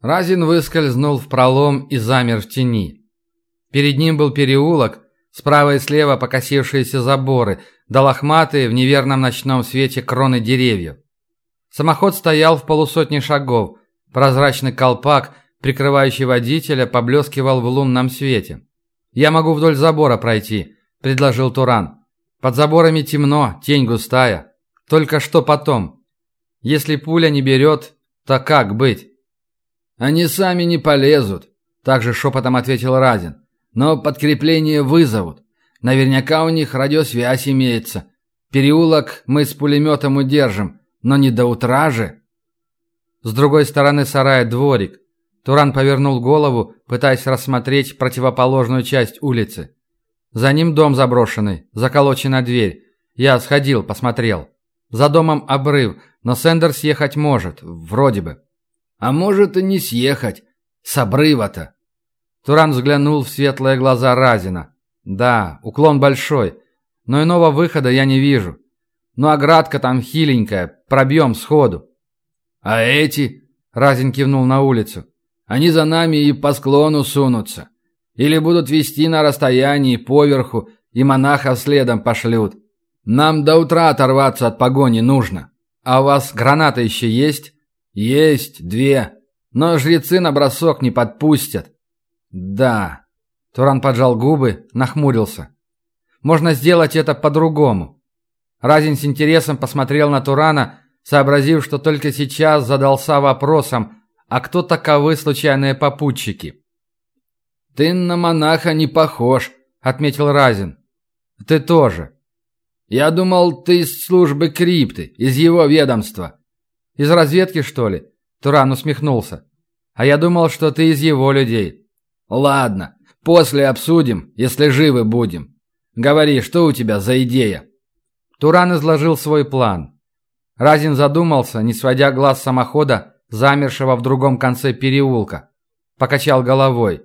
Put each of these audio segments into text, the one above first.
Разин выскользнул в пролом и замер в тени. Перед ним был переулок, справа и слева покосившиеся заборы, да лохматые в неверном ночном свете кроны деревьев. Самоход стоял в полусотни шагов, прозрачный колпак, прикрывающий водителя, поблескивал в лунном свете. «Я могу вдоль забора пройти», – предложил Туран. «Под заборами темно, тень густая. Только что потом? Если пуля не берет, то как быть?» «Они сами не полезут», – также шепотом ответил Разин. «Но подкрепление вызовут. Наверняка у них радиосвязь имеется. Переулок мы с пулеметом удержим, но не до утра же». С другой стороны сарая дворик. Туран повернул голову, пытаясь рассмотреть противоположную часть улицы. За ним дом заброшенный, заколочена дверь. Я сходил, посмотрел. За домом обрыв, но Сендер съехать может, вроде бы. А может и не съехать. С обрыва-то. Туран взглянул в светлые глаза Разина. Да, уклон большой, но иного выхода я не вижу. Ну оградка там хиленькая, пробьем сходу. А эти, Разин кивнул на улицу, они за нами и по склону сунутся. Или будут вести на расстоянии поверху, и монахов следом пошлют. Нам до утра оторваться от погони нужно. А у вас гранаты еще есть? Есть две. Но жрецы на бросок не подпустят. Да. Туран поджал губы, нахмурился. Можно сделать это по-другому. Разин с интересом посмотрел на Турана, сообразив, что только сейчас задался вопросом, а кто таковы случайные попутчики? «Ты на монаха не похож», — отметил Разин. «Ты тоже». «Я думал, ты из службы крипты, из его ведомства». «Из разведки, что ли?» Туран усмехнулся. «А я думал, что ты из его людей». «Ладно, после обсудим, если живы будем. Говори, что у тебя за идея?» Туран изложил свой план. Разин задумался, не сводя глаз самохода, замершего в другом конце переулка. Покачал головой.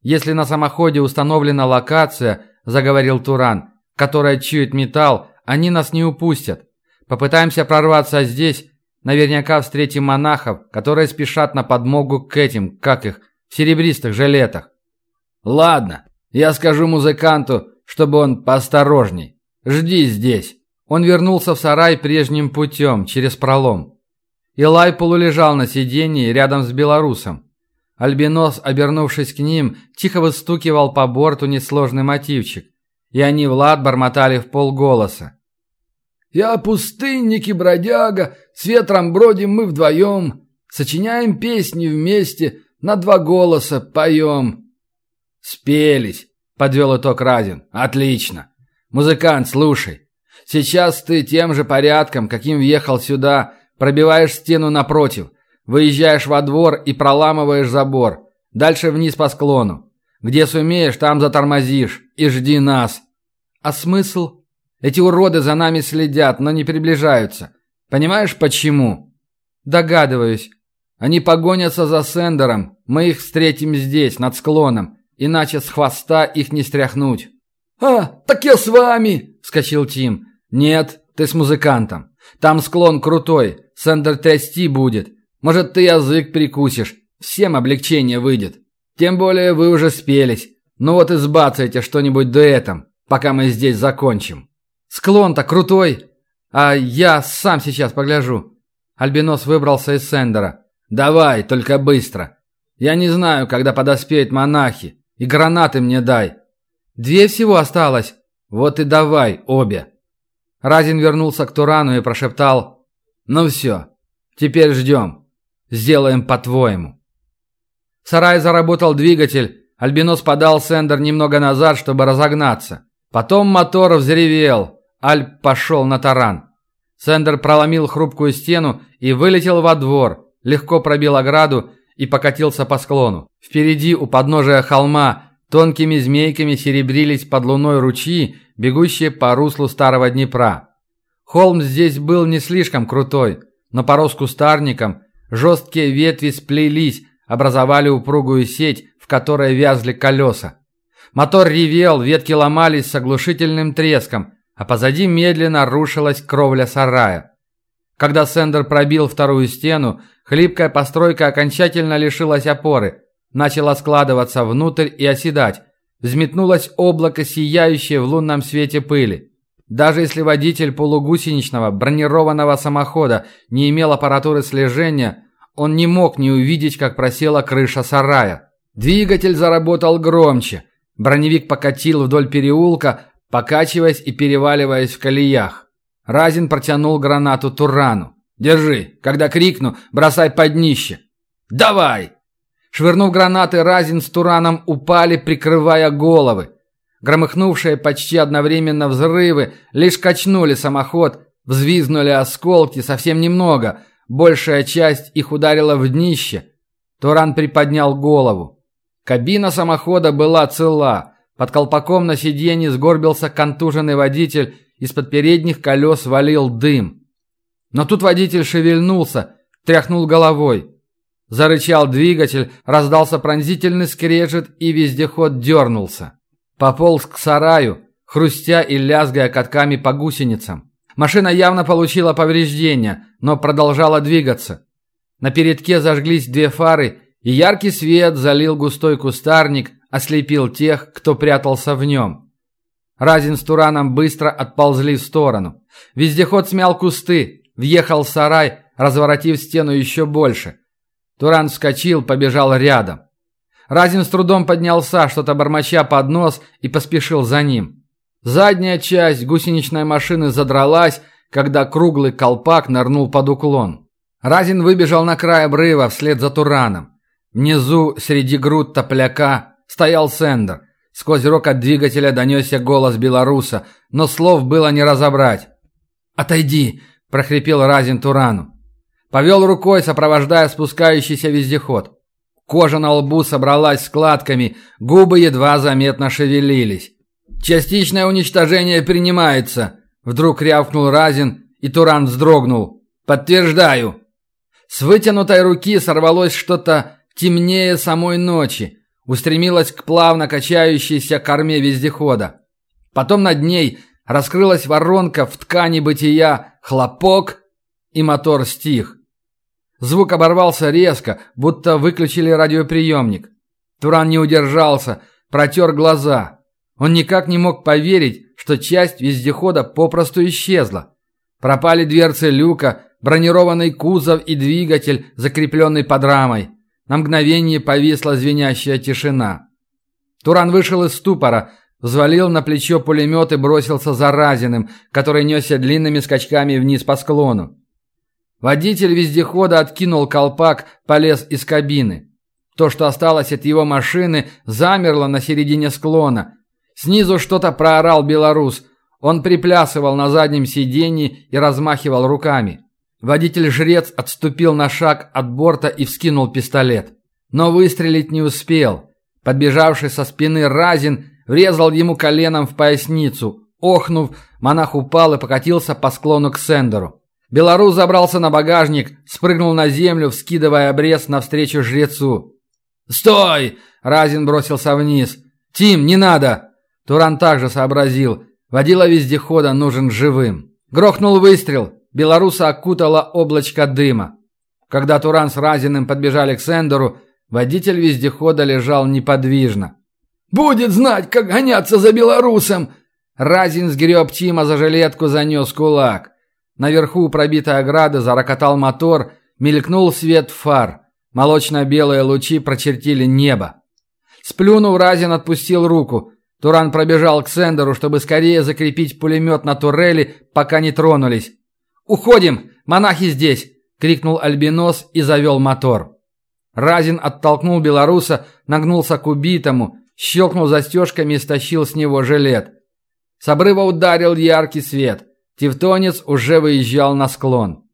Если на самоходе установлена локация, заговорил Туран, которая чует металл, они нас не упустят. Попытаемся прорваться здесь, наверняка встретим монахов, которые спешат на подмогу к этим, как их, серебристых жилетах. Ладно, я скажу музыканту, чтобы он поосторожней. Жди здесь. Он вернулся в сарай прежним путем, через пролом. Илай полулежал на сиденье рядом с белорусом. Альбинос, обернувшись к ним, тихо выстукивал по борту несложный мотивчик, и они в лад бормотали в полголоса. «Я пустынник и бродяга, с ветром бродим мы вдвоем, сочиняем песни вместе, на два голоса поем». «Спелись», — подвел итог Разин. «Отлично. Музыкант, слушай. Сейчас ты тем же порядком, каким въехал сюда, пробиваешь стену напротив, Выезжаешь во двор и проламываешь забор. Дальше вниз по склону. Где сумеешь, там затормозишь. И жди нас. А смысл? Эти уроды за нами следят, но не приближаются. Понимаешь, почему? Догадываюсь. Они погонятся за Сендером. Мы их встретим здесь, над склоном. Иначе с хвоста их не стряхнуть. «А, так я с вами!» – вскочил Тим. «Нет, ты с музыкантом. Там склон крутой. Сендер трясти будет. Может, ты язык прикусишь. Всем облегчение выйдет. Тем более вы уже спелись. Ну вот и сбацайте что-нибудь дуэтом, пока мы здесь закончим. Склон-то крутой. А я сам сейчас погляжу. Альбинос выбрался из сендера. Давай, только быстро. Я не знаю, когда подоспеют монахи. И гранаты мне дай. Две всего осталось. Вот и давай, обе. Разин вернулся к Турану и прошептал. Ну все, теперь ждем. Сделаем по-твоему». В заработал двигатель. Альбинос подал сендер немного назад, чтобы разогнаться. Потом мотор взревел. Альп пошел на таран. Сендер проломил хрупкую стену и вылетел во двор, легко пробил ограду и покатился по склону. Впереди, у подножия холма, тонкими змейками серебрились под луной ручьи, бегущие по руслу старого Днепра. Холм здесь был не слишком крутой, но порос кустарником Жесткие ветви сплелись, образовали упругую сеть, в которой вязли колеса. Мотор ревел, ветки ломались с оглушительным треском, а позади медленно рушилась кровля сарая. Когда Сендер пробил вторую стену, хлипкая постройка окончательно лишилась опоры, начала складываться внутрь и оседать. Взметнулось облако, сияющее в лунном свете пыли. Даже если водитель полугусеничного бронированного самохода не имел аппаратуры слежения, он не мог не увидеть, как просела крыша сарая. Двигатель заработал громче. Броневик покатил вдоль переулка, покачиваясь и переваливаясь в колеях. Разин протянул гранату Турану. «Держи. Когда крикну, бросай под днище». «Давай!» Швырнув гранаты, Разин с Тураном упали, прикрывая головы. Громыхнувшие почти одновременно взрывы лишь качнули самоход, взвизгнули осколки, совсем немного. Большая часть их ударила в днище. Туран приподнял голову. Кабина самохода была цела. Под колпаком на сиденье сгорбился контуженный водитель, из-под передних колес валил дым. Но тут водитель шевельнулся, тряхнул головой. Зарычал двигатель, раздался пронзительный скрежет, и вездеход дернулся. Пополз к сараю, хрустя и лязгая катками по гусеницам. Машина явно получила повреждения, но продолжала двигаться. На передке зажглись две фары, и яркий свет залил густой кустарник, ослепил тех, кто прятался в нем. Разин с Тураном быстро отползли в сторону. Вездеход смял кусты, въехал в сарай, разворотив стену еще больше. Туран вскочил, побежал рядом. Разин с трудом поднялся, что-то бормоча под нос, и поспешил за ним. Задняя часть гусеничной машины задралась, когда круглый колпак нырнул под уклон. Разин выбежал на край обрыва вслед за Тураном. Внизу, среди груд топляка, стоял Сендер. Сквозь рокот двигателя донесся голос белоруса, но слов было не разобрать. «Отойди!» – прохрипел Разин Турану. Повел рукой, сопровождая спускающийся вездеход. Кожа на лбу собралась складками, губы едва заметно шевелились. «Частичное уничтожение принимается!» Вдруг рявкнул Разин, и Туран вздрогнул. «Подтверждаю!» С вытянутой руки сорвалось что-то темнее самой ночи, устремилось к плавно качающейся корме вездехода. Потом над ней раскрылась воронка в ткани бытия, хлопок, и мотор стих. Звук оборвался резко, будто выключили радиоприемник. Туран не удержался, протер глаза. Он никак не мог поверить, что часть вездехода попросту исчезла. Пропали дверцы люка, бронированный кузов и двигатель, закрепленный под рамой. На мгновение повисла звенящая тишина. Туран вышел из ступора, взвалил на плечо пулемет и бросился за Разиным, который несся длинными скачками вниз по склону. Водитель вездехода откинул колпак, полез из кабины. То, что осталось от его машины, замерло на середине склона. Снизу что-то проорал белорус. Он приплясывал на заднем сиденье и размахивал руками. Водитель-жрец отступил на шаг от борта и вскинул пистолет. Но выстрелить не успел. Подбежавший со спины Разин врезал ему коленом в поясницу. Охнув, монах упал и покатился по склону к Сендеру. Белорус забрался на багажник, спрыгнул на землю, вскидывая обрез навстречу жрецу. «Стой!» – Разин бросился вниз. «Тим, не надо!» Туран также сообразил. Водила вездехода нужен живым. Грохнул выстрел. Белоруса окутало облачко дыма. Когда Туран с Разиным подбежали к Сендеру, водитель вездехода лежал неподвижно. «Будет знать, как гоняться за белорусом!» Разин сгреб Тима за жилетку, занес кулак. Наверху пробитой ограды зарокотал мотор, мелькнул свет фар. Молочно-белые лучи прочертили небо. Сплюнув, Разин отпустил руку. Туран пробежал к Сендеру, чтобы скорее закрепить пулемет на турели, пока не тронулись. «Уходим! Монахи здесь!» — крикнул Альбинос и завел мотор. Разин оттолкнул белоруса, нагнулся к убитому, щелкнул застежками и стащил с него жилет. С обрыва ударил яркий свет. Тевтонец уже выезжал на склон.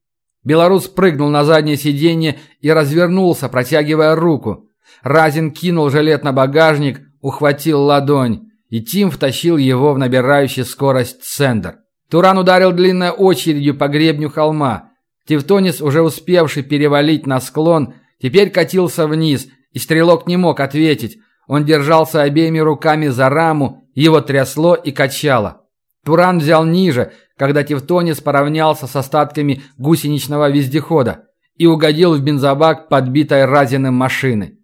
Белорус прыгнул на заднее сиденье и развернулся, протягивая руку. Разин кинул жилет на багажник, ухватил ладонь, и Тим втащил его в набирающий скорость сендер. Туран ударил длинной очередью по гребню холма. Тевтонец, уже успевший перевалить на склон, теперь катился вниз, и стрелок не мог ответить. Он держался обеими руками за раму, его трясло и качало. Туран взял ниже, когда Тевтонец поравнялся с остатками гусеничного вездехода и угодил в бензобак подбитой разиным машины.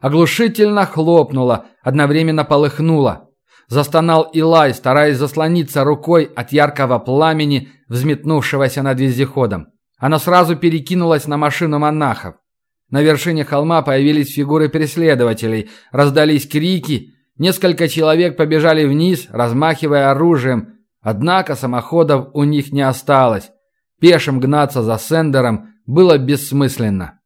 Оглушительно хлопнуло, одновременно полыхнуло. Застонал Илай, стараясь заслониться рукой от яркого пламени, взметнувшегося над вездеходом. Оно сразу перекинулось на машину монахов. На вершине холма появились фигуры преследователей, раздались крики, несколько человек побежали вниз, размахивая оружием, однако самоходов у них не осталось. Пешим гнаться за Сендером было бессмысленно.